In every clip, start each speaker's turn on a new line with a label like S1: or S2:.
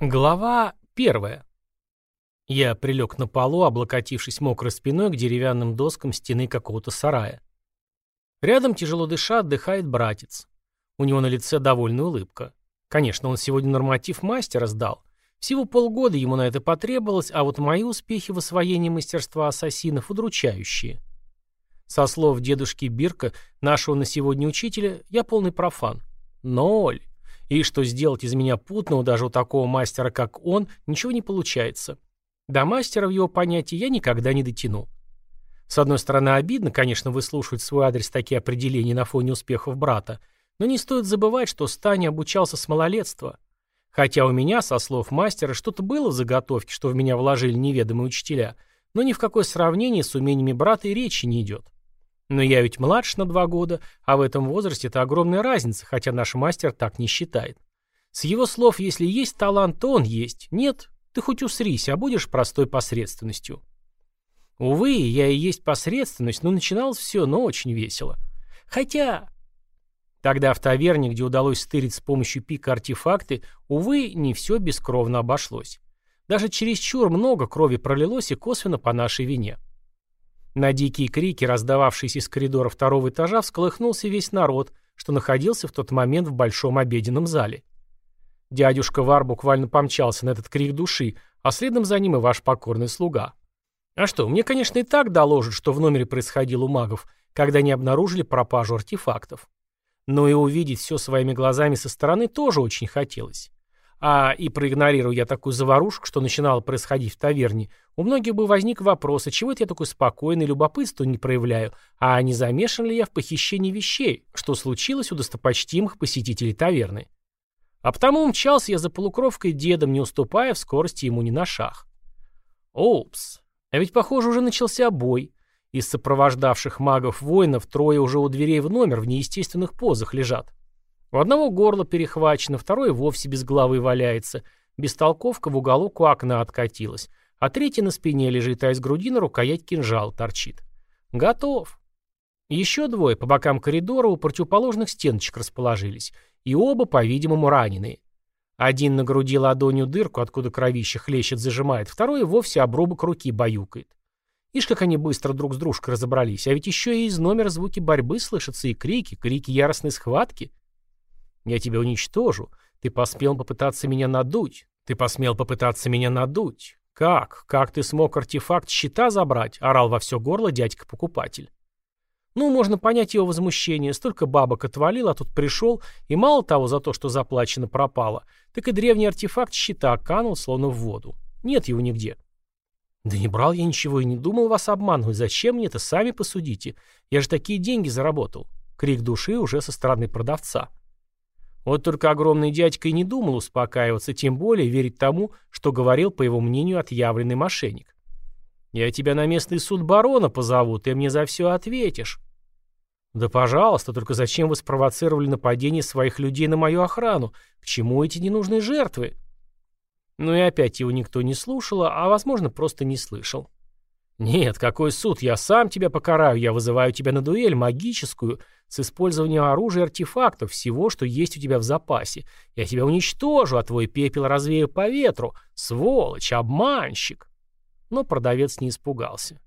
S1: Глава первая. Я прилег на полу, облокотившись мокрой спиной к деревянным доскам стены какого-то сарая. Рядом, тяжело дыша, отдыхает братец. У него на лице довольная улыбка. Конечно, он сегодня норматив мастера сдал. Всего полгода ему на это потребовалось, а вот мои успехи в освоении мастерства ассасинов удручающие. Со слов дедушки Бирка, нашего на сегодня учителя, я полный профан. Ноль. И что сделать из меня путного даже у такого мастера, как он, ничего не получается. До мастера в его понятии я никогда не дотяну. С одной стороны, обидно, конечно, выслушивать свой адрес такие определения на фоне успехов брата, но не стоит забывать, что Стани обучался с малолетства. Хотя у меня, со слов мастера, что-то было в заготовке, что в меня вложили неведомые учителя, но ни в какое сравнение с умениями брата и речи не идет. Но я ведь младше на два года, а в этом возрасте это огромная разница, хотя наш мастер так не считает. С его слов, если есть талант, то он есть. Нет, ты хоть усрись, а будешь простой посредственностью. Увы, я и есть посредственность, но начиналось все, но очень весело. Хотя... Тогда в таверне, где удалось стырить с помощью пика артефакты, увы, не все бескровно обошлось. Даже чересчур много крови пролилось и косвенно по нашей вине. На дикие крики, раздававшиеся из коридора второго этажа, всколыхнулся весь народ, что находился в тот момент в большом обеденном зале. Дядюшка Вар буквально помчался на этот крик души, а следом за ним и ваш покорный слуга. А что, мне, конечно, и так доложат, что в номере происходило у магов, когда они обнаружили пропажу артефактов. Но и увидеть все своими глазами со стороны тоже очень хотелось. А и проигнорирую я такую заварушку, что начинало происходить в таверне, у многих бы возник вопрос, а чего это я такой спокойный, любопытство не проявляю, а не замешан ли я в похищении вещей, что случилось у достопочтимых посетителей таверны. А потому умчался я за полукровкой дедом, не уступая в скорости ему ни на шаг. Опс, а ведь, похоже, уже начался бой. Из сопровождавших магов-воинов трое уже у дверей в номер в неестественных позах лежат. У одного горло перехвачено, второй вовсе без головы валяется. Бестолковка в уголок у окна откатилась. А третий на спине лежит, а из груди на рукоять кинжал торчит. Готов. Еще двое по бокам коридора у противоположных стеночек расположились. И оба, по-видимому, раненые. Один на груди ладонью дырку, откуда кровище хлещет, зажимает, второй вовсе обрубок руки баюкает. Ишь, как они быстро друг с дружкой разобрались, а ведь еще и из номера звуки борьбы слышатся и крики, крики яростной схватки. Я тебя уничтожу. Ты посмел попытаться меня надуть. Ты посмел попытаться меня надуть. Как? Как ты смог артефакт щита забрать? Орал во все горло дядька-покупатель. Ну, можно понять его возмущение. Столько бабок отвалил, а тут пришел, и мало того за то, что заплачено пропало, так и древний артефакт щита канул, словно в воду. Нет его нигде. Да не брал я ничего и не думал вас обманывать. Зачем мне это? Сами посудите. Я же такие деньги заработал. Крик души уже со стороны продавца. Вот только огромный дядька и не думал успокаиваться, тем более верить тому, что говорил, по его мнению, отъявленный мошенник. «Я тебя на местный суд барона позову, ты мне за все ответишь». «Да пожалуйста, только зачем вы спровоцировали нападение своих людей на мою охрану? К чему эти ненужные жертвы?» Ну и опять его никто не слушал, а, возможно, просто не слышал. «Нет, какой суд? Я сам тебя покараю. Я вызываю тебя на дуэль, магическую, с использованием оружия и артефактов, всего, что есть у тебя в запасе. Я тебя уничтожу, а твой пепел развею по ветру. Сволочь, обманщик!» Но продавец не испугался.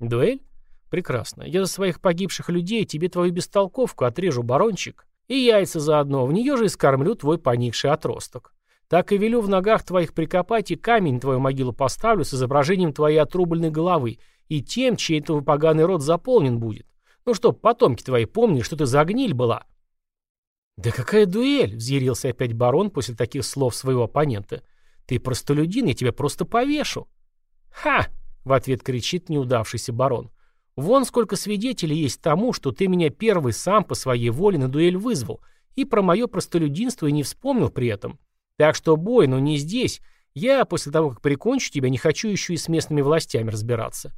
S1: «Дуэль? Прекрасно. Я за своих погибших людей тебе твою бестолковку отрежу, барончик, и яйца заодно, в нее же и скормлю твой поникший отросток. Так и велю в ногах твоих прикопать и камень твою могилу поставлю с изображением твоей отрубленной головы и тем, чей твой поганый род заполнен будет. Ну что, потомки твои, помни, что ты за гниль была». «Да какая дуэль?» — взъярился опять барон после таких слов своего оппонента. «Ты простолюдин, я тебя просто повешу». «Ха!» — в ответ кричит неудавшийся барон. «Вон сколько свидетелей есть тому, что ты меня первый сам по своей воле на дуэль вызвал, и про мое простолюдинство и не вспомнил при этом. Так что бой, но не здесь. Я, после того, как прикончу тебя, не хочу еще и с местными властями разбираться.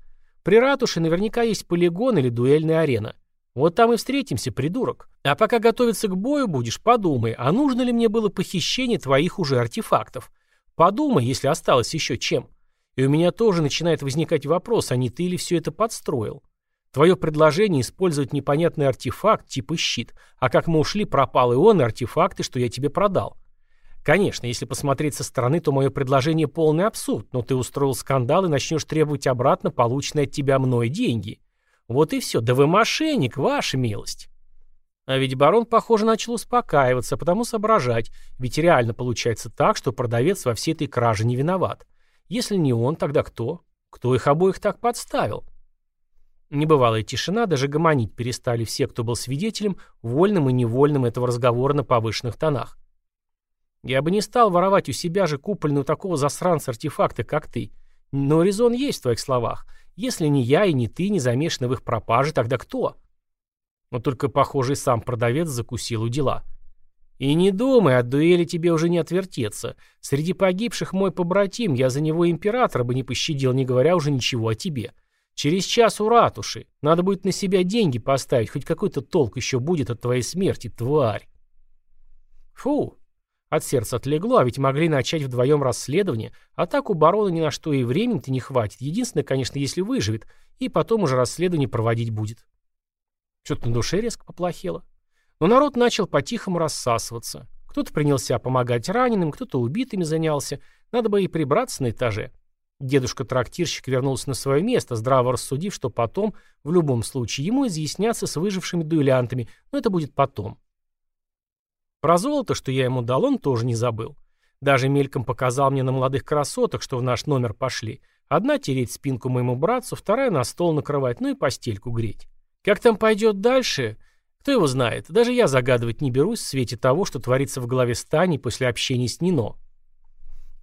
S1: При ратуше наверняка есть полигон или дуэльная арена. Вот там и встретимся, придурок. А пока готовиться к бою будешь, подумай, а нужно ли мне было похищение твоих уже артефактов? Подумай, если осталось еще чем. И у меня тоже начинает возникать вопрос, а не ты ли все это подстроил? Твое предложение использовать непонятный артефакт типа щит, а как мы ушли, пропал и он, и артефакты, что я тебе продал. Конечно, если посмотреть со стороны, то мое предложение полный абсурд, но ты устроил скандал и начнешь требовать обратно полученные от тебя мной деньги. Вот и все. Да вы мошенник, ваша милость. А ведь барон, похоже, начал успокаиваться, потому соображать, ведь реально получается так, что продавец во всей этой краже не виноват. Если не он, тогда кто? Кто их обоих так подставил? Небывалая тишина, даже гомонить перестали все, кто был свидетелем, вольным и невольным этого разговора на повышенных тонах. Я бы не стал воровать у себя же купольную такого засранца артефакта, как ты. Но резон есть в твоих словах. Если не я и не ты не замешаны в их пропаже, тогда кто? Но только, похоже, сам продавец закусил у дела. И не думай, от дуэли тебе уже не отвертеться. Среди погибших мой побратим, я за него императора бы не пощадил, не говоря уже ничего о тебе. Через час у ратуши. Надо будет на себя деньги поставить, хоть какой-то толк еще будет от твоей смерти, тварь. Фу, от сердца отлегло, а ведь могли начать вдвоем расследование, а так у барона ни на что и времени-то не хватит. Единственное, конечно, если выживет, и потом уже расследование проводить будет. Что-то на душе резко поплохело. Но народ начал по-тихому рассасываться. Кто-то принялся помогать раненым, кто-то убитыми занялся. Надо бы и прибраться на этаже. Дедушка-трактирщик вернулся на свое место, здраво рассудив, что потом, в любом случае, ему изъясняться с выжившими дуэлянтами, но это будет потом. Про золото, что я ему дал, он тоже не забыл. Даже мельком показал мне на молодых красоток, что в наш номер пошли. Одна тереть спинку моему братцу, вторая на стол накрывать, ну и постельку греть. Как там пойдет дальше, кто его знает. Даже я загадывать не берусь в свете того, что творится в голове Стани после общения с Нино.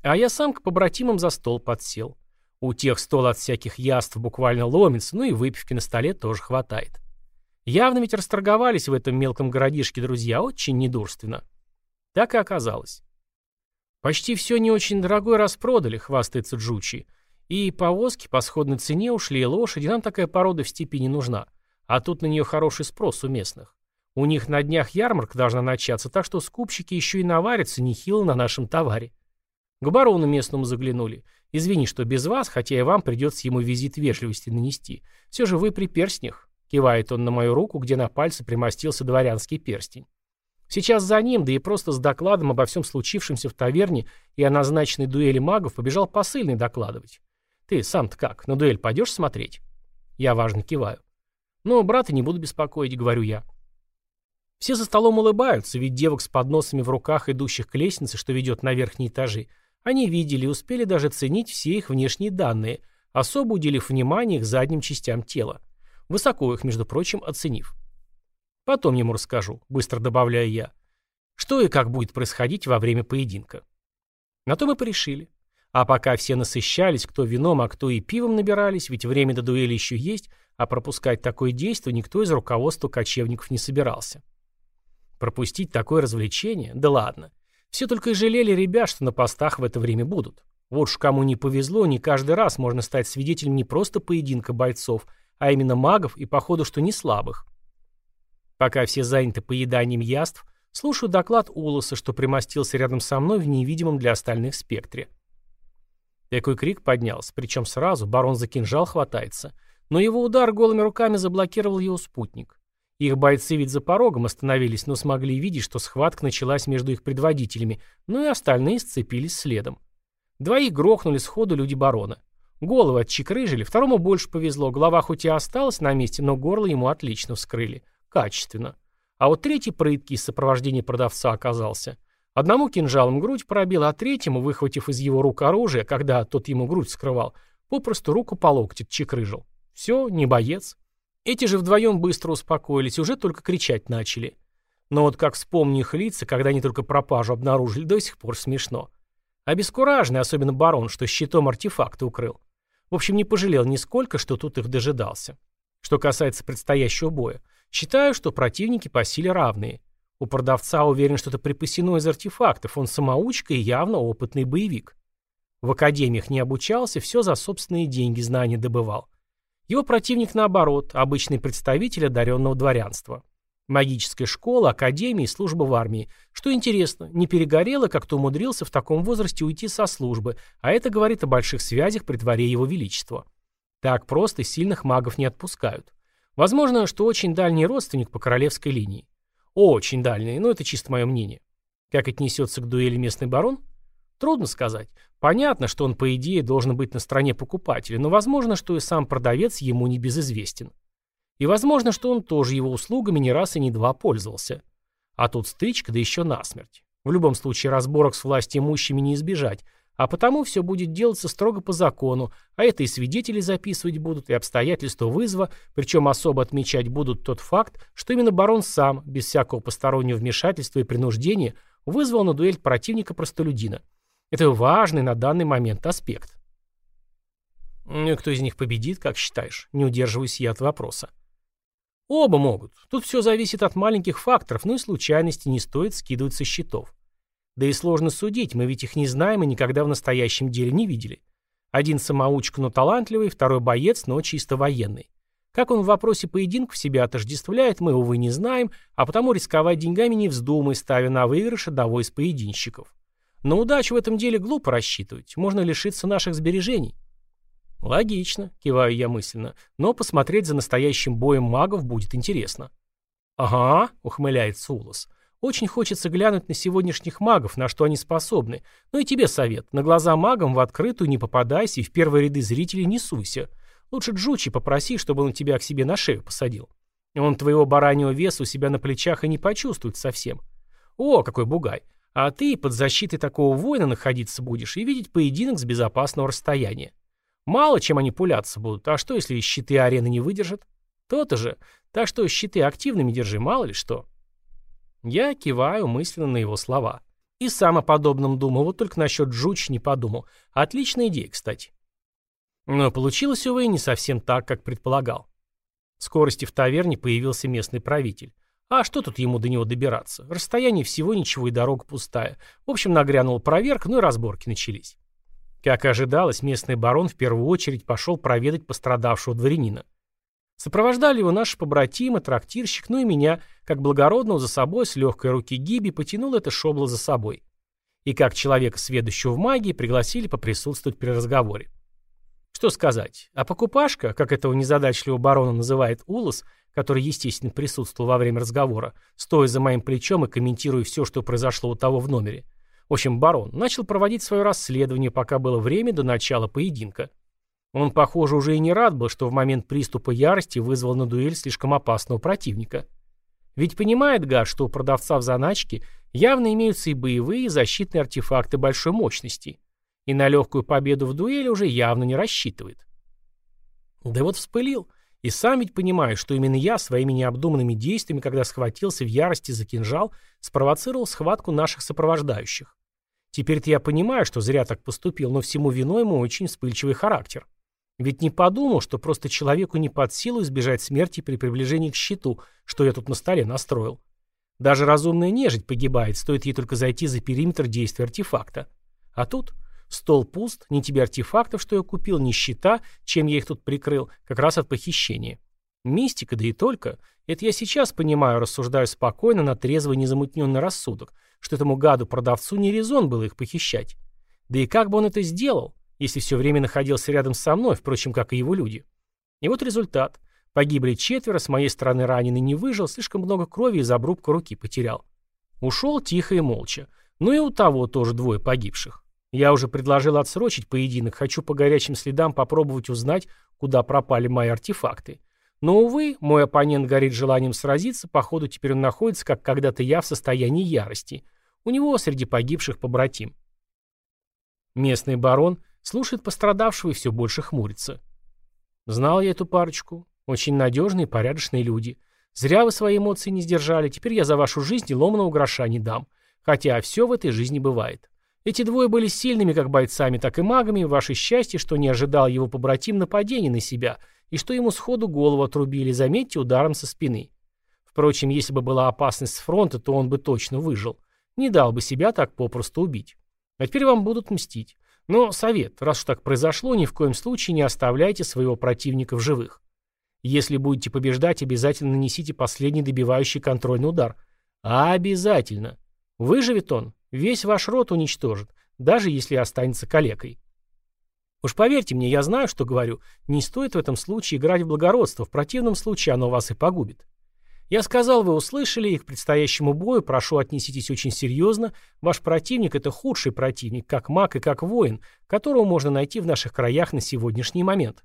S1: А я сам к побратимам за стол подсел. У тех стол от всяких яств буквально ломится, ну и выпивки на столе тоже хватает. Явно ведь расторговались в этом мелком городишке друзья очень недурственно. Так и оказалось. Почти все не очень дорогое распродали, хвастается Джучи. И повозки по сходной цене ушли, и лошади, нам такая порода в степи не нужна. А тут на нее хороший спрос у местных. У них на днях ярмарка должна начаться, так что скупщики еще и наварятся нехило на нашем товаре. К барону местному заглянули. Извини, что без вас, хотя и вам придется ему визит вежливости нанести. Все же вы при перстнях. Кивает он на мою руку, где на пальце примостился дворянский перстень. Сейчас за ним, да и просто с докладом обо всем случившемся в таверне и о назначенной дуэли магов побежал посыльный докладывать. Ты сам-то как, на дуэль пойдешь смотреть? Я важно киваю. Но брата не буду беспокоить, говорю я. Все за столом улыбаются, ведь девок с подносами в руках, идущих к лестнице, что ведет на верхние этажи, они видели и успели даже ценить все их внешние данные, особо уделив внимание их задним частям тела высоко их, между прочим, оценив. Потом ему расскажу, быстро добавляю я, что и как будет происходить во время поединка. На то мы порешили. А пока все насыщались, кто вином, а кто и пивом набирались, ведь время до дуэли еще есть, а пропускать такое действие никто из руководства кочевников не собирался. Пропустить такое развлечение? Да ладно. Все только и жалели ребят, что на постах в это время будут. Вот уж кому не повезло, не каждый раз можно стать свидетелем не просто поединка бойцов, а именно магов и, походу, что не слабых. Пока все заняты поеданием яств, слушаю доклад Улоса, что примостился рядом со мной в невидимом для остальных спектре. Такой крик поднялся, причем сразу, барон за кинжал хватается, но его удар голыми руками заблокировал его спутник. Их бойцы ведь за порогом остановились, но смогли видеть, что схватка началась между их предводителями, ну и остальные сцепились следом. Двоих грохнули сходу люди барона. Головы отчекрыжили, второму больше повезло. Голова хоть и осталась на месте, но горло ему отлично вскрыли. Качественно. А вот третий прыткий из сопровождения продавца оказался. Одному кинжалом грудь пробил, а третьему, выхватив из его рук оружие, когда тот ему грудь скрывал, попросту руку по локте чекрыжил. Все, не боец. Эти же вдвоем быстро успокоились, уже только кричать начали. Но вот как вспомню их лица, когда они только пропажу обнаружили, до сих пор смешно. Обескураженный, особенно барон, что щитом артефакты укрыл. В общем, не пожалел нисколько, что тут их дожидался. Что касается предстоящего боя, считаю, что противники по силе равные. У продавца уверен, что это припасено из артефактов, он самоучка и явно опытный боевик. В академиях не обучался, все за собственные деньги знания добывал. Его противник, наоборот, обычный представитель одаренного дворянства. Магическая школа, академия и служба в армии. Что интересно, не перегорело, как-то умудрился в таком возрасте уйти со службы, а это говорит о больших связях при дворе его величества. Так просто сильных магов не отпускают. Возможно, что очень дальний родственник по королевской линии. Очень дальний, но это чисто мое мнение. Как отнесется к дуэли местный барон? Трудно сказать. Понятно, что он, по идее, должен быть на стороне покупателя, но возможно, что и сам продавец ему не безызвестен. И возможно, что он тоже его услугами не раз и не два пользовался. А тут стычка, да еще насмерть. В любом случае разборок с властимущими не избежать, а потому все будет делаться строго по закону, а это и свидетели записывать будут, и обстоятельства вызова, причем особо отмечать будут тот факт, что именно барон сам, без всякого постороннего вмешательства и принуждения, вызвал на дуэль противника-простолюдина. Это важный на данный момент аспект. Ну кто из них победит, как считаешь? Не удерживаюсь я от вопроса. Оба могут. Тут все зависит от маленьких факторов, но и случайности не стоит скидывать со счетов. Да и сложно судить, мы ведь их не знаем и никогда в настоящем деле не видели. Один самоучка, но талантливый, второй боец, но чисто военный. Как он в вопросе поединков себя отождествляет, мы, увы, не знаем, а потому рисковать деньгами не вздумай, ставя на выигрыш одного из поединщиков. На удачу в этом деле глупо рассчитывать, можно лишиться наших сбережений. Логично, киваю я мысленно, но посмотреть за настоящим боем магов будет интересно. Ага, ухмыляется Улас. Очень хочется глянуть на сегодняшних магов, на что они способны. Ну и тебе совет. На глаза магам в открытую не попадайся и в первые ряды зрителей не суйся. Лучше Джучи попроси, чтобы он тебя к себе на шею посадил. Он твоего бараньего веса у себя на плечах и не почувствует совсем. О, какой бугай. А ты под защитой такого воина находиться будешь и видеть поединок с безопасного расстояния. Мало чем они пуляться будут, а что, если щиты арены не выдержат? То-то же. Так что щиты активными держи, мало ли что. Я киваю мысленно на его слова. И сам о подобном думал, вот только насчет Джуч не подумал. Отличная идея, кстати. Но получилось, увы, не совсем так, как предполагал. В скорости в таверне появился местный правитель. А что тут ему до него добираться? Расстояние всего ничего и дорога пустая. В общем, нагрянул проверка, ну и разборки начались. Как и ожидалось, местный барон в первую очередь пошел проведать пострадавшего дворянина. Сопровождали его наши побратимы, трактирщик, ну и меня, как благородного за собой с легкой руки Гиби потянул это шобло за собой. И как человека, сведущего в магии, пригласили поприсутствовать при разговоре. Что сказать, а покупашка, как этого незадачливого барона называет Улас, который, естественно, присутствовал во время разговора, стоя за моим плечом и комментируя все, что произошло у того в номере. В общем, барон начал проводить свое расследование, пока было время до начала поединка. Он, похоже, уже и не рад был, что в момент приступа ярости вызвал на дуэль слишком опасного противника. Ведь понимает гад, что у продавца в заначке явно имеются и боевые, и защитные артефакты большой мощности. И на легкую победу в дуэли уже явно не рассчитывает. Да вот вспылил. И сам ведь понимаю, что именно я своими необдуманными действиями, когда схватился в ярости за кинжал, спровоцировал схватку наших сопровождающих. Теперь-то я понимаю, что зря так поступил, но всему виной мой очень вспыльчивый характер. Ведь не подумал, что просто человеку не под силу избежать смерти при приближении к щиту, что я тут на столе настроил. Даже разумная нежить погибает, стоит ей только зайти за периметр действия артефакта. А тут стол пуст, ни тебе артефактов, что я купил, ни щита, чем я их тут прикрыл, как раз от похищения. Мистика, да и только. Это я сейчас понимаю, рассуждаю спокойно на трезвый незамутненный рассудок, что этому гаду-продавцу не резон было их похищать. Да и как бы он это сделал? если все время находился рядом со мной, впрочем, как и его люди. И вот результат. Погибли четверо, с моей стороны раненый не выжил, слишком много крови из обрубка руки потерял. Ушел тихо и молча. Ну и у того тоже двое погибших. Я уже предложил отсрочить поединок, хочу по горячим следам попробовать узнать, куда пропали мои артефакты. Но, увы, мой оппонент горит желанием сразиться, походу теперь он находится, как когда-то я, в состоянии ярости. У него среди погибших побратим. Местный барон Слушает пострадавшего и все больше хмурится. Знал я эту парочку. Очень надежные и порядочные люди. Зря вы свои эмоции не сдержали. Теперь я за вашу жизнь ломаного гроша не дам. Хотя все в этой жизни бывает. Эти двое были сильными как бойцами, так и магами. Ваше счастье, что не ожидал его побратим нападения на себя, и что ему сходу голову отрубили, заметьте, ударом со спины. Впрочем, если бы была опасность с фронта, то он бы точно выжил. Не дал бы себя так попросту убить. А теперь вам будут мстить. Но совет, раз уж так произошло, ни в коем случае не оставляйте своего противника в живых. Если будете побеждать, обязательно нанесите последний добивающий контрольный удар. Обязательно. Выживет он, весь ваш род уничтожит, даже если останется калекой. Уж поверьте мне, я знаю, что говорю. Не стоит в этом случае играть в благородство, в противном случае оно вас и погубит. Я сказал, вы услышали, и к предстоящему бою прошу отнеситесь очень серьезно. Ваш противник – это худший противник, как маг и как воин, которого можно найти в наших краях на сегодняшний момент.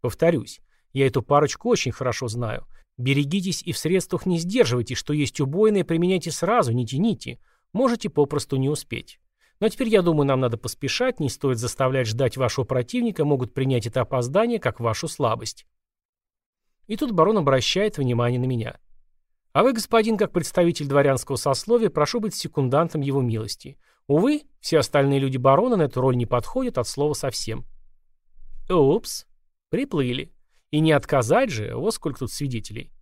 S1: Повторюсь, я эту парочку очень хорошо знаю. Берегитесь и в средствах не сдерживайте, что есть убойное, применяйте сразу, не тяните. Можете попросту не успеть. Но теперь, я думаю, нам надо поспешать, не стоит заставлять ждать вашего противника, могут принять это опоздание как вашу слабость. И тут барон обращает внимание на меня. А вы, господин, как представитель дворянского сословия, прошу быть секундантом его милости. Увы, все остальные люди барона на эту роль не подходят от слова совсем. Упс, приплыли. И не отказать же, вот сколько тут свидетелей.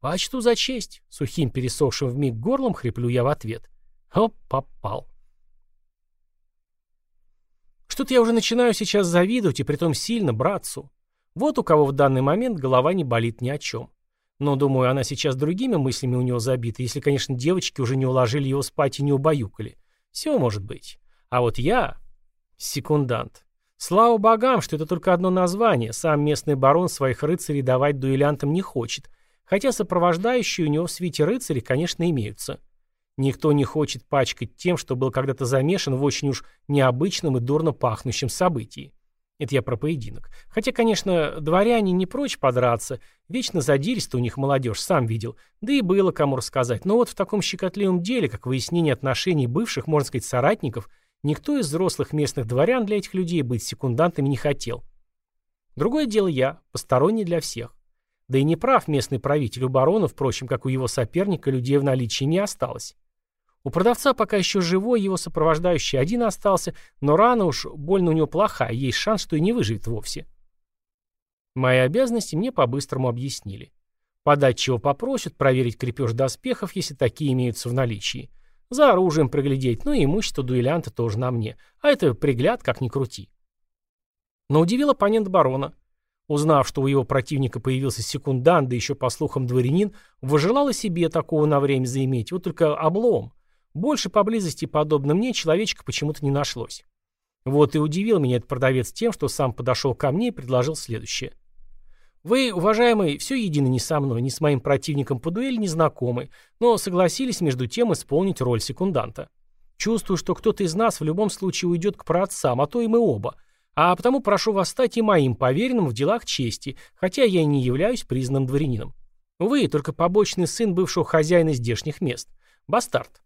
S1: Почту за честь, сухим пересохшим вмиг горлом хриплю я в ответ. Оп, попал. Что-то я уже начинаю сейчас завидовать, и притом сильно, братцу. Вот у кого в данный момент голова не болит ни о чем. Но, думаю, она сейчас другими мыслями у него забита, если, конечно, девочки уже не уложили его спать и не убаюкали. Все может быть. А вот я... Секундант. Слава богам, что это только одно название. Сам местный барон своих рыцарей давать дуэлянтам не хочет. Хотя сопровождающие у него в свите рыцарей, конечно, имеются. Никто не хочет пачкать тем, что был когда-то замешан в очень уж необычном и дурно пахнущем событии. Это я про поединок. Хотя, конечно, дворяне не прочь подраться. Вечно задиристо у них молодежь, сам видел. Да и было кому рассказать. Но вот в таком щекотливом деле, как выяснение отношений бывших, можно сказать, соратников, никто из взрослых местных дворян для этих людей быть секундантами не хотел. Другое дело я, посторонний для всех. Да и не прав местный правитель у барона, впрочем, как у его соперника, людей в наличии не осталось. У продавца пока еще живой, его сопровождающий один остался, но рана уж больно у него плохая, есть шанс, что и не выживет вовсе. Мои обязанности мне по-быстрому объяснили. Подать чего попросят, проверить крепеж доспехов, если такие имеются в наличии. За оружием приглядеть, ну и имущество дуэлянта тоже на мне. А это пригляд, как ни крути. Но удивил оппонент барона. Узнав, что у его противника появился секундант, да еще по слухам дворянин, выжелал себе такого на время заиметь. Вот только облом. Больше поблизости, подобно мне, человечка почему-то не нашлось. Вот и удивил меня этот продавец тем, что сам подошел ко мне и предложил следующее. Вы, уважаемый, все едино не со мной, ни с моим противником по дуэли не знакомы, но согласились между тем исполнить роль секунданта. Чувствую, что кто-то из нас в любом случае уйдет к праотцам, а то и мы оба. А потому прошу вас стать и моим поверенным в делах чести, хотя я и не являюсь признанным дворянином. Вы только побочный сын бывшего хозяина здешних мест. Бастард.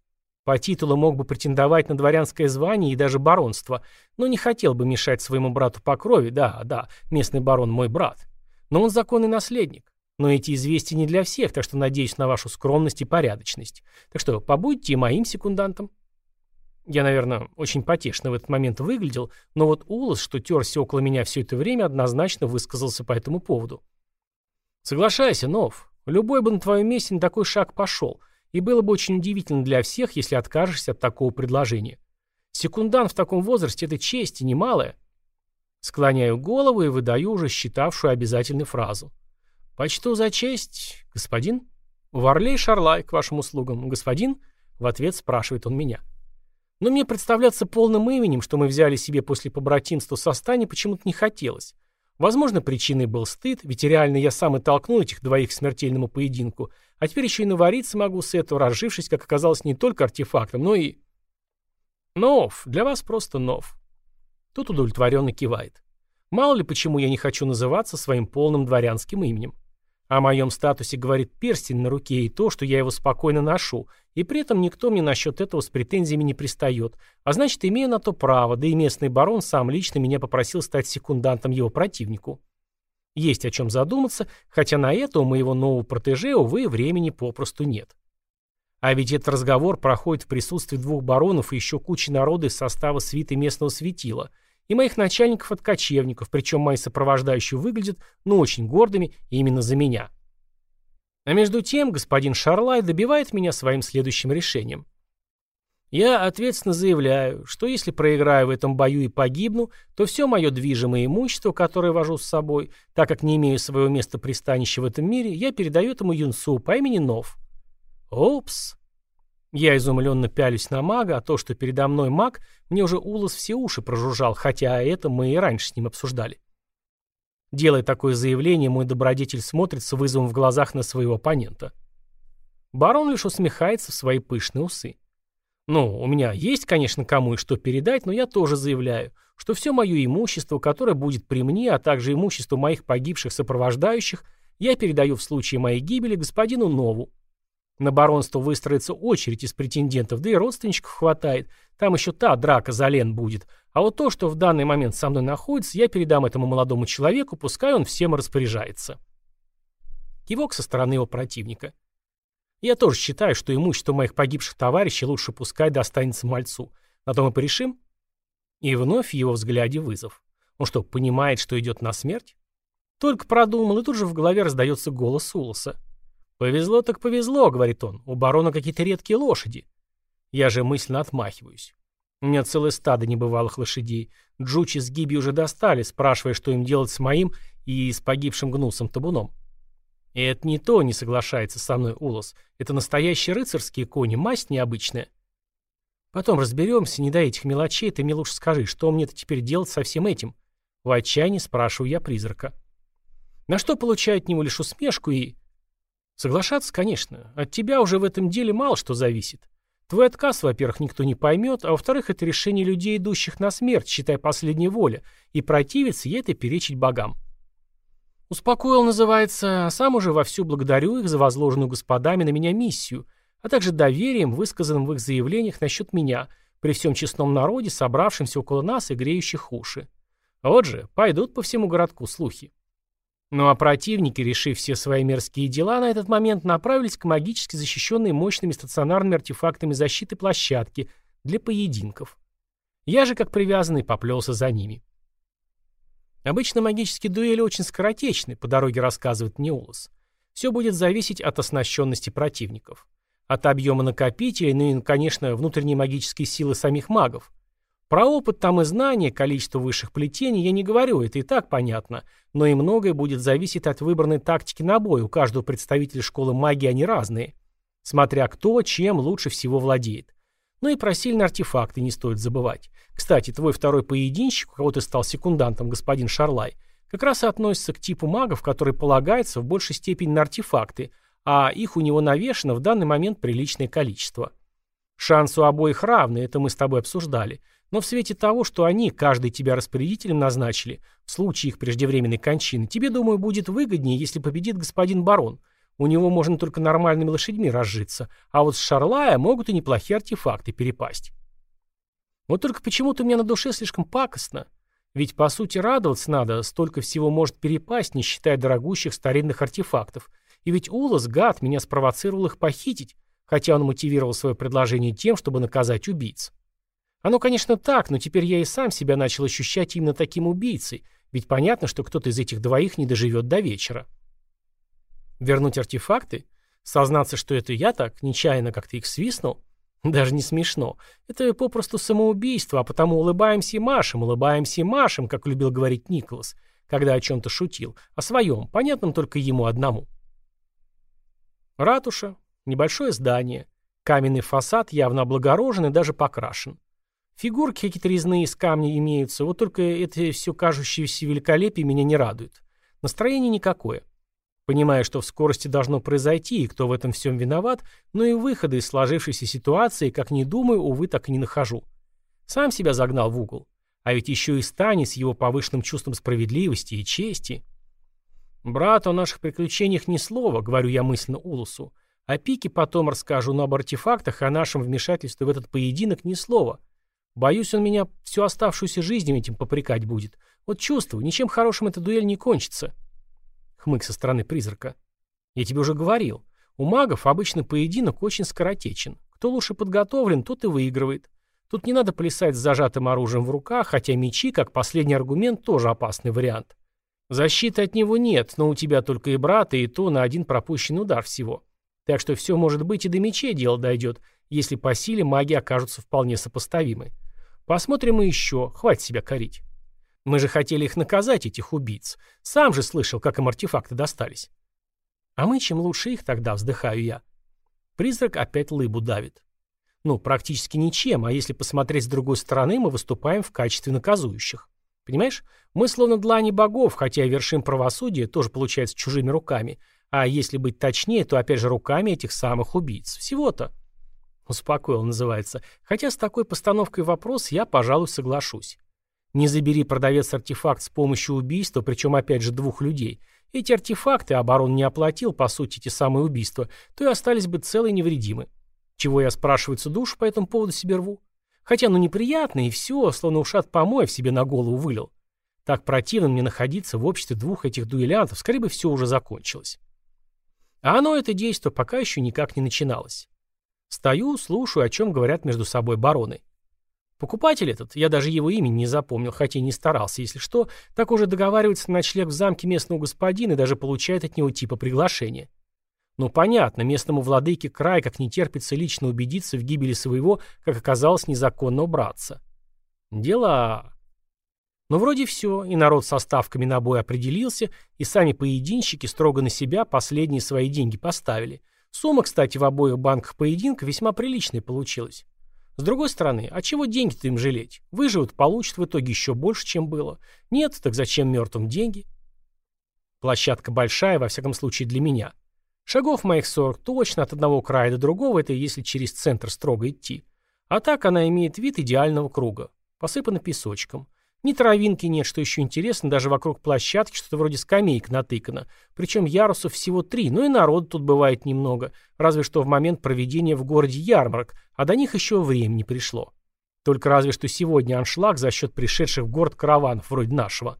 S1: По титулу мог бы претендовать на дворянское звание и даже баронство, но не хотел бы мешать своему брату по крови, да, да, местный барон мой брат. Но он законный наследник. Но эти известия не для всех, так что надеюсь на вашу скромность и порядочность. Так что побудьте моим секундантом. Я, наверное, очень потешно в этот момент выглядел, но вот Улас, что терся около меня все это время, однозначно высказался по этому поводу. Соглашайся, Нов. Любой бы на твоем месте на такой шаг пошел. И было бы очень удивительно для всех, если откажешься от такого предложения. Секундант в таком возрасте – это честь и немалая. Склоняю голову и выдаю уже считавшую обязательной фразу. «Почту за честь, господин?» «Варлей Шарлай, к вашим услугам, господин?» В ответ спрашивает он меня. Но мне представляться полным именем, что мы взяли себе после побратимства со Стани, почему-то не хотелось. Возможно, причиной был стыд, ведь реально я сам и толкнул этих двоих к смертельному поединку, а теперь еще и навариться могу с этого, разжившись, как оказалось, не только артефактом, но и... Нов, для вас просто нов. Тут удовлетворенно кивает. Мало ли почему я не хочу называться своим полным дворянским именем. О моем статусе говорит перстень на руке и то, что я его спокойно ношу, и при этом никто мне насчет этого с претензиями не пристает, а значит, имею на то право, да и местный барон сам лично меня попросил стать секундантом его противнику. Есть о чем задуматься, хотя на это у моего нового протеже, увы, времени попросту нет. А ведь этот разговор проходит в присутствии двух баронов и еще кучи народа из состава свиты местного светила – и моих начальников от кочевников, причем мои сопровождающие выглядят, ну, очень гордыми именно за меня. А между тем господин Шарлай добивает меня своим следующим решением. Я ответственно заявляю, что если проиграю в этом бою и погибну, то все мое движимое имущество, которое вожу с собой, так как не имею своего места пристанища в этом мире, я передаю этому юнцу по имени Нов. Опс. Я изумленно пялюсь на мага, а то, что передо мной маг, мне уже Улас все уши прожужжал, хотя это мы и раньше с ним обсуждали. Делая такое заявление, мой добродетель смотрит с вызовом в глазах на своего оппонента. Барон лишь усмехается в свои пышные усы. Ну, у меня есть, конечно, кому и что передать, но я тоже заявляю, что все мое имущество, которое будет при мне, а также имущество моих погибших сопровождающих, я передаю в случае моей гибели господину Нову. На баронство выстроится очередь из претендентов, да и родственничков хватает. Там еще та драка за Лен будет. А вот то, что в данный момент со мной находится, я передам этому молодому человеку, пускай он всем распоряжается. Кивок со стороны его противника. Я тоже считаю, что имущество моих погибших товарищей лучше пускай достанется мальцу. На то мы порешим? И вновь в его взгляде вызов. Он что, понимает, что идет на смерть? Только продумал, и тут же в голове раздается голос Улоса. «Повезло так повезло», — говорит он. «У барона какие-то редкие лошади». Я же мысленно отмахиваюсь. У меня целое стадо небывалых лошадей. Джучи с Гиби уже достали, спрашивая, что им делать с моим и с погибшим гнусом табуном. И это не то, не соглашается со мной Улос. Это настоящие рыцарские кони, масть необычная. Потом разберемся, не до этих мелочей, ты мне лучше скажи, что мне-то теперь делать со всем этим? В отчаянии спрашиваю я призрака. На что получаю от него лишь усмешку и... Соглашаться, конечно. От тебя уже в этом деле мало что зависит. Твой отказ, во-первых, никто не поймет, а во-вторых, это решение людей, идущих на смерть, считай последней воля, и противиться ей это перечить богам. Успокоил, называется, а сам уже вовсю благодарю их за возложенную господами на меня миссию, а также доверием, высказанным в их заявлениях насчет меня, при всем честном народе, собравшемся около нас и греющих уши. Вот же, пойдут по всему городку слухи. Ну а противники, решив все свои мерзкие дела, на этот момент направились к магически защищенной мощными стационарными артефактами защиты площадке для поединков. Я же, как привязанный, поплелся за ними. Обычно магические дуэли очень скоротечны, по дороге рассказывает мне Улас. Все будет зависеть от оснащенности противников. От объема накопителей, ну и, конечно, внутренней магической силы самих магов. Про опыт там и знания, количество высших плетений я не говорю, это и так понятно, но и многое будет зависеть от выбранной тактики на бой, у каждого представителя школы магии они разные, смотря кто, чем лучше всего владеет. Ну и про сильные артефакты не стоит забывать. Кстати, твой второй поединщик, у кого ты стал секундантом, господин Шарлай, как раз и относится к типу магов, который полагается в большей степени на артефакты, а их у него навешено в данный момент приличное количество. Шанс у обоих равный, это мы с тобой обсуждали. Но в свете того, что они, каждый тебя распорядителем назначили, в случае их преждевременной кончины, тебе, думаю, будет выгоднее, если победит господин барон. У него можно только нормальными лошадьми разжиться, а вот с Шарлая могут и неплохие артефакты перепасть. Вот только почему-то у меня на душе слишком пакостно. Ведь, по сути, радоваться надо, столько всего может перепасть, не считая дорогущих старинных артефактов. И ведь Улас, гад, меня спровоцировал их похитить, хотя он мотивировал свое предложение тем, чтобы наказать убийц. Оно, конечно, так, но теперь я и сам себя начал ощущать именно таким убийцей, ведь понятно, что кто-то из этих двоих не доживет до вечера. Вернуть артефакты? Сознаться, что это я так, нечаянно как-то их свистнул? Даже не смешно. Это попросту самоубийство, а потому улыбаемся и машем, улыбаемся и машем, как любил говорить Николас, когда о чем-то шутил, о своем, понятном только ему одному. Ратуша, небольшое здание, каменный фасад явно облагорожен и даже покрашен. Фигурки какие-то резные из камня имеются, вот только это все кажущееся великолепие меня не радует. Настроение никакое. Понимая, что в скорости должно произойти, и кто в этом всем виноват, но и выхода из сложившейся ситуации, как ни думаю, увы, так и не нахожу. Сам себя загнал в угол. А ведь еще и Стани с его повышенным чувством справедливости и чести. «Брат, о наших приключениях ни слова», — говорю я мысленно Улусу. О пике потом расскажу, но об артефактах и о нашем вмешательстве в этот поединок ни слова. Боюсь, он меня всю оставшуюся жизнь этим попрекать будет. Вот чувствую, ничем хорошим эта дуэль не кончится. Хмык со стороны призрака. Я тебе уже говорил. У магов обычно поединок очень скоротечен. Кто лучше подготовлен, тот и выигрывает. Тут не надо плясать с зажатым оружием в руках, хотя мечи, как последний аргумент, тоже опасный вариант. Защиты от него нет, но у тебя только и брата, и то на один пропущенный удар всего. Так что все может быть и до мечей дело дойдет, если по силе маги окажутся вполне сопоставимы. Посмотрим и еще, хватит себя корить. Мы же хотели их наказать, этих убийц. Сам же слышал, как им артефакты достались. А мы чем лучше их тогда, вздыхаю я. Призрак опять лыбу давит. Ну, практически ничем, а если посмотреть с другой стороны, мы выступаем в качестве наказующих. Понимаешь? Мы словно длани богов, хотя вершим правосудие, тоже получается чужими руками, А если быть точнее, то опять же руками этих самых убийц. Всего-то. Успокоил, называется. Хотя с такой постановкой вопрос я, пожалуй, соглашусь. Не забери продавец артефакт с помощью убийства, причем опять же двух людей. Эти артефакты, а барон не оплатил, по сути, эти самые убийства, то и остались бы целы и невредимы. Чего я, спрашивается, душу по этому поводу себе рву? Хотя, ну, неприятно, и все, словно ушат помоев себе на голову вылил. Так противно мне находиться в обществе двух этих дуэлянтов, скорее бы все уже закончилось. А оно, это действо, пока еще никак не начиналось. Стою, слушаю, о чем говорят между собой бароны. Покупатель этот, я даже его имя не запомнил, хотя и не старался, если что, так уже договаривается на ночлег в замке местного господина и даже получает от него типа приглашения. Ну понятно, местному владыке край как не терпится лично убедиться в гибели своего, как оказалось, незаконного братца. Дела. Но вроде все, и народ со ставками на бой определился, и сами поединщики строго на себя последние свои деньги поставили – Сумма, кстати, в обоих банках поединка весьма приличная получилась. С другой стороны, а чего деньги-то им жалеть? Выживут, получат в итоге еще больше, чем было. Нет, так зачем мертвым деньги? Площадка большая, во всяком случае для меня. Шагов моих 40 точно, от одного края до другого, это если через центр строго идти. А так она имеет вид идеального круга. Посыпана песочком. Ни травинки нет, что еще интересно, даже вокруг площадки что-то вроде скамейк натыкано. Причем ярусов всего три, но и народ тут бывает немного, разве что в момент проведения в городе ярмарок, а до них еще время не пришло. Только разве что сегодня аншлаг за счет пришедших в город караванов вроде нашего.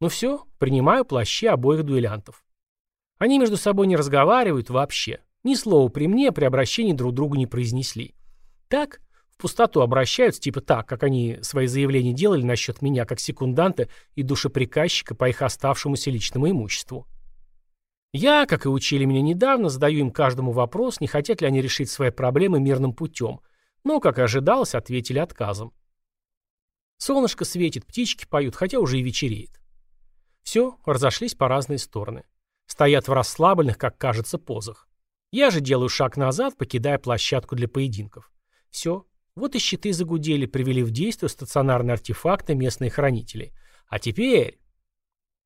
S1: Ну все, принимаю плащи обоих дуэлянтов. Они между собой не разговаривают вообще. Ни слова при мне при обращении друг другу не произнесли. Так, в пустоту обращаются, типа так, как они свои заявления делали насчет меня, как секунданта и душеприказчика по их оставшемуся личному имуществу. Я, как и учили меня недавно, задаю им каждому вопрос, не хотят ли они решить свои проблемы мирным путем, но, как и ожидалось, ответили отказом. Солнышко светит, птички поют, хотя уже и вечереет. Все, разошлись по разные стороны. Стоят в расслабленных, как кажется, позах. Я же делаю шаг назад, покидая площадку для поединков. Все, вот и щиты загудели, привели в действие стационарные артефакты местные хранители. А теперь...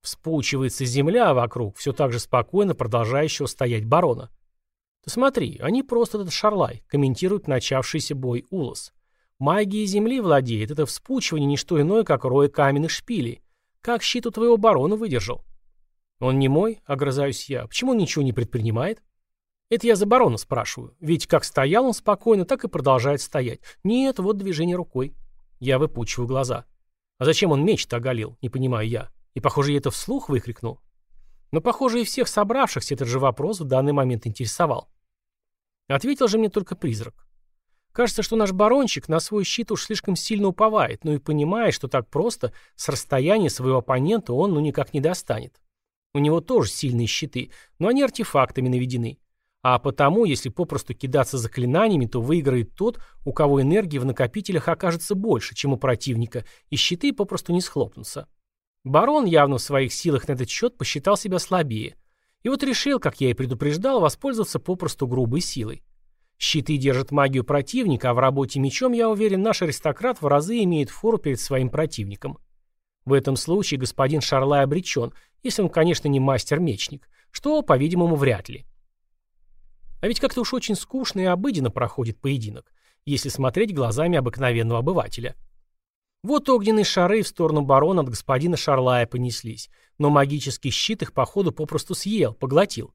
S1: Вспучивается земля вокруг, все так же спокойно продолжающего стоять барона. Ты смотри, они просто этот шарлай, комментирует начавшийся бой Улос. Магией земли владеет, это вспучивание не что иное, как рой каменных шпилей. Как щит у твоего барона выдержал? Он не мой, огрызаюсь я. Почему он ничего не предпринимает? Это я за барона спрашиваю. Ведь как стоял он спокойно, так и продолжает стоять. Нет, вот движение рукой. Я выпучиваю глаза. А зачем он меч-то оголил, не понимаю я. И, похоже, я это вслух выкрикнул. Но, похоже, и всех собравшихся этот же вопрос в данный момент интересовал. Ответил же мне только призрак. Кажется, что наш барончик на свой щит уж слишком сильно уповает, но и понимает, что так просто с расстояния своего оппонента он ну никак не достанет. У него тоже сильные щиты, но они артефактами наведены. А потому, если попросту кидаться заклинаниями, то выиграет тот, у кого энергии в накопителях окажется больше, чем у противника, и щиты попросту не схлопнутся. Барон явно в своих силах на этот счет посчитал себя слабее. И вот решил, как я и предупреждал, воспользоваться попросту грубой силой. Щиты держат магию противника, а в работе мечом, я уверен, наш аристократ в разы имеет фору перед своим противником. В этом случае господин Шарлай обречен, если он, конечно, не мастер-мечник, что, по-видимому, вряд ли. А ведь как-то уж очень скучно и обыденно проходит поединок, если смотреть глазами обыкновенного обывателя. Вот огненные шары в сторону барона от господина Шарлая понеслись, но магический щит их, походу, попросту съел, поглотил.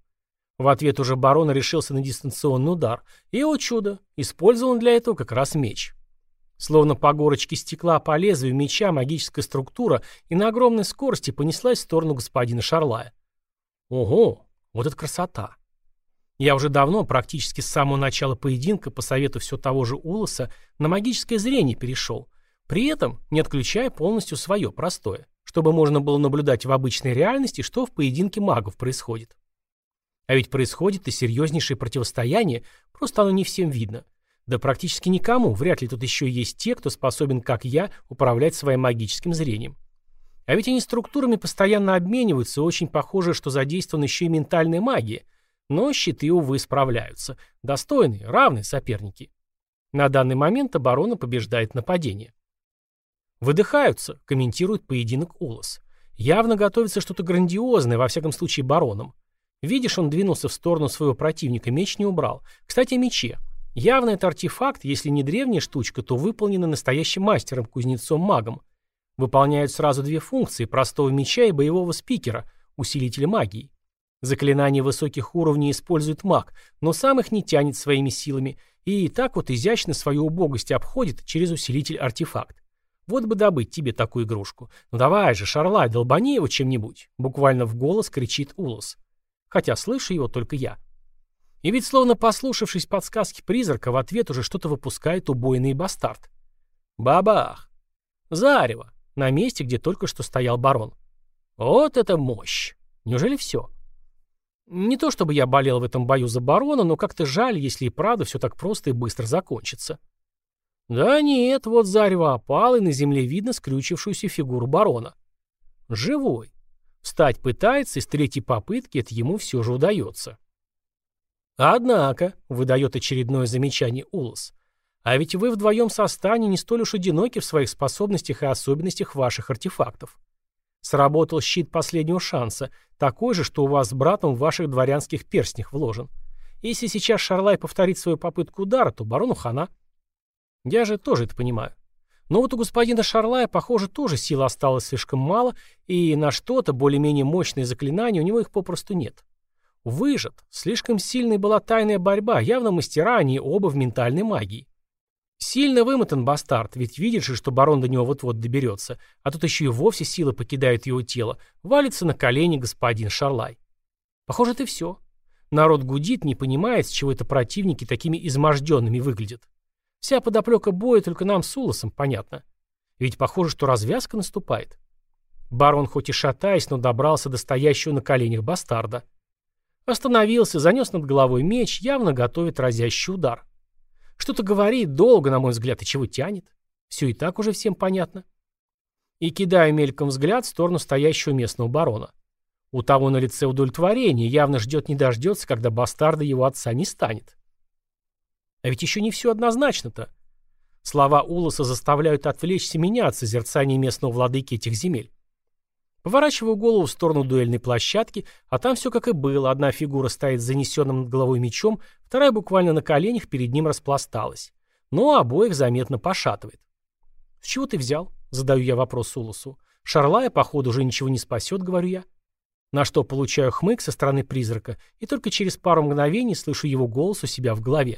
S1: В ответ уже барон решился на дистанционный удар, и, о чудо, использовал для этого как раз меч. Словно по горочке стекла по лезвию меча магическая структура и на огромной скорости понеслась в сторону господина Шарлая. Ого, вот это красота! Я уже давно, практически с самого начала поединка, по совету все того же Улоса, на магическое зрение перешел, при этом не отключая полностью свое, простое, чтобы можно было наблюдать в обычной реальности, что в поединке магов происходит. А ведь происходит и серьезнейшее противостояние, просто оно не всем видно. Да практически никому, вряд ли тут еще есть те, кто способен, как я, управлять своим магическим зрением. А ведь они структурами постоянно обмениваются, и очень похоже, что задействована еще и ментальная магия – но щиты, увы, справляются. Достойные, равные соперники. На данный момент оборона побеждает нападение. Выдыхаются, комментирует поединок Улос. Явно готовится что-то грандиозное, во всяком случае бароном. Видишь, он двинулся в сторону своего противника, меч не убрал. Кстати, о мече. Явно это артефакт, если не древняя штучка, то выполнена настоящим мастером, кузнецом-магом. Выполняют сразу две функции – простого меча и боевого спикера, усилителя магии. Заклинания высоких уровней использует маг, но сам их не тянет своими силами, и так вот изящно свою убогость обходит через усилитель артефакт. Вот бы добыть тебе такую игрушку. Ну давай же, Шарлай, долбани его чем-нибудь. Буквально в голос кричит Улос хотя слышу его только я. И ведь, словно послушавшись подсказки призрака, в ответ уже что-то выпускает убойный бастард. Бабах! Зарево! На месте, где только что стоял барон. Вот это мощь! Неужели все? Не то чтобы я болел в этом бою за барона, но как-то жаль, если и правда все так просто и быстро закончится. Да нет, вот зарево опало, и на земле видно скрючившуюся фигуру барона. Живой. Встать пытается, и с третьей попытки это ему все же удается. Однако, выдает очередное замечание Улас, а ведь вы вдвоем со Стани не столь уж одиноки в своих способностях и особенностях ваших артефактов. Сработал щит последнего шанса, такой же, что у вас с братом в ваших дворянских перстнях вложен. Если сейчас Шарлай повторит свою попытку удара, то барону хана. Я же тоже это понимаю. Но вот у господина Шарлая, похоже, тоже сил осталось слишком мало, и на что-то более-менее мощное заклинание у него их попросту нет. Выжат. Слишком сильной была тайная борьба, явно мастера они оба в ментальной магии. Сильно вымотан бастард, ведь видишь же, что барон до него вот-вот доберется, а тут еще и вовсе силы покидают его тело, валится на колени господин Шарлай. Похоже, это все. Народ гудит, не понимает, с чего это противники такими изможденными выглядят. Вся подоплека боя только нам с Улосом понятно. Ведь похоже, что развязка наступает. Барон хоть и шатаясь, но добрался до стоящего на коленях бастарда. Остановился, занес над головой меч, явно готовит разящий удар. Что-то говорит, долго, на мой взгляд, и чего тянет. Все и так уже всем понятно. И кидаю мельком взгляд в сторону стоящего местного барона. У того на лице удовлетворение, явно ждет не дождется, когда бастарда его отца не станет. А ведь еще не все однозначно-то. Слова Улоса заставляют отвлечься меня от созерцания местного владыки этих земель. Поворачиваю голову в сторону дуэльной площадки, а там все как и было. Одна фигура стоит с занесенным над головой мечом, вторая буквально на коленях перед ним распласталась. Но обоих заметно пошатывает. «С чего ты взял?» — задаю я вопрос Улосу. «Шарлая, походу, уже ничего не спасет», — говорю я. На что получаю хмык со стороны призрака, и только через пару мгновений слышу его голос у себя в голове.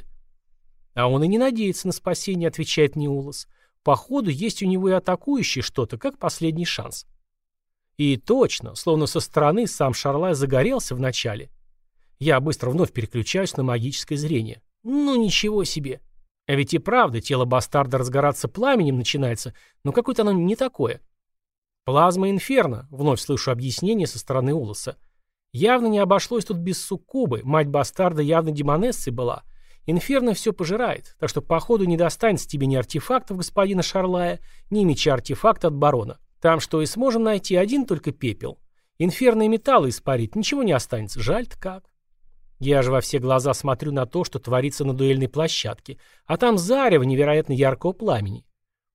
S1: А он и не надеется на спасение, отвечает Неулос. Походу, есть у него и атакующий что-то, как последний шанс. И точно, словно со стороны сам Шарлай загорелся вначале. Я быстро вновь переключаюсь на магическое зрение. Ну ничего себе. А ведь и правда, тело бастарда разгораться пламенем начинается, но какое-то оно не такое. Плазма инферно, вновь слышу объяснение со стороны Улоса. Явно не обошлось тут без суккубы, мать бастарда явно демонессой была — Инферно все пожирает, так что походу не достанется тебе ни артефактов господина Шарлая, ни меча артефакта от барона. Там что и сможем найти один только пепел. Инферно и металлы испарить, ничего не останется, жаль-то как. Я же во все глаза смотрю на то, что творится на дуэльной площадке, а там зарево невероятно яркого пламени.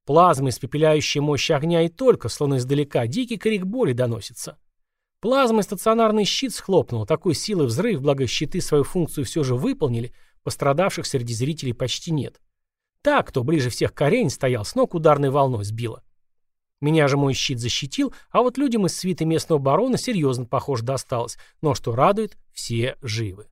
S1: Плазма, испепеляющая мощь огня и только, словно издалека, дикий крик боли доносится. Плазма и стационарный щит схлопнул, такой силы взрыв, благо щиты свою функцию все же выполнили, Пострадавших среди зрителей почти нет. Так, кто ближе всех к арене стоял, с ног ударной волной сбило. Меня же мой щит защитил, а вот людям из свиты местного барона серьезно, похоже, досталось. Но что радует, все живы.